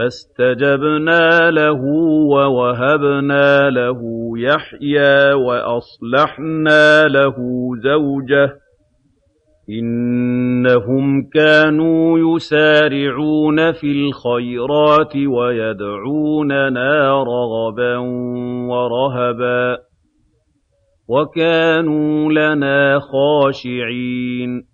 فَاسْتَجَبْنَا لَهُ وَوَهَبْنَا لَهُ يَحْيَىٰ وَأَصْلَحْنَا لَهُ زَوْجَهُ ۚ إِنَّهُمْ كَانُوا يُسَارِعُونَ فِي الْخَيْرَاتِ وَيَدْعُونَنَا رَغَبًا وَرَهَبًا ۖ وَكَانُوا لَنَا خَاشِعِينَ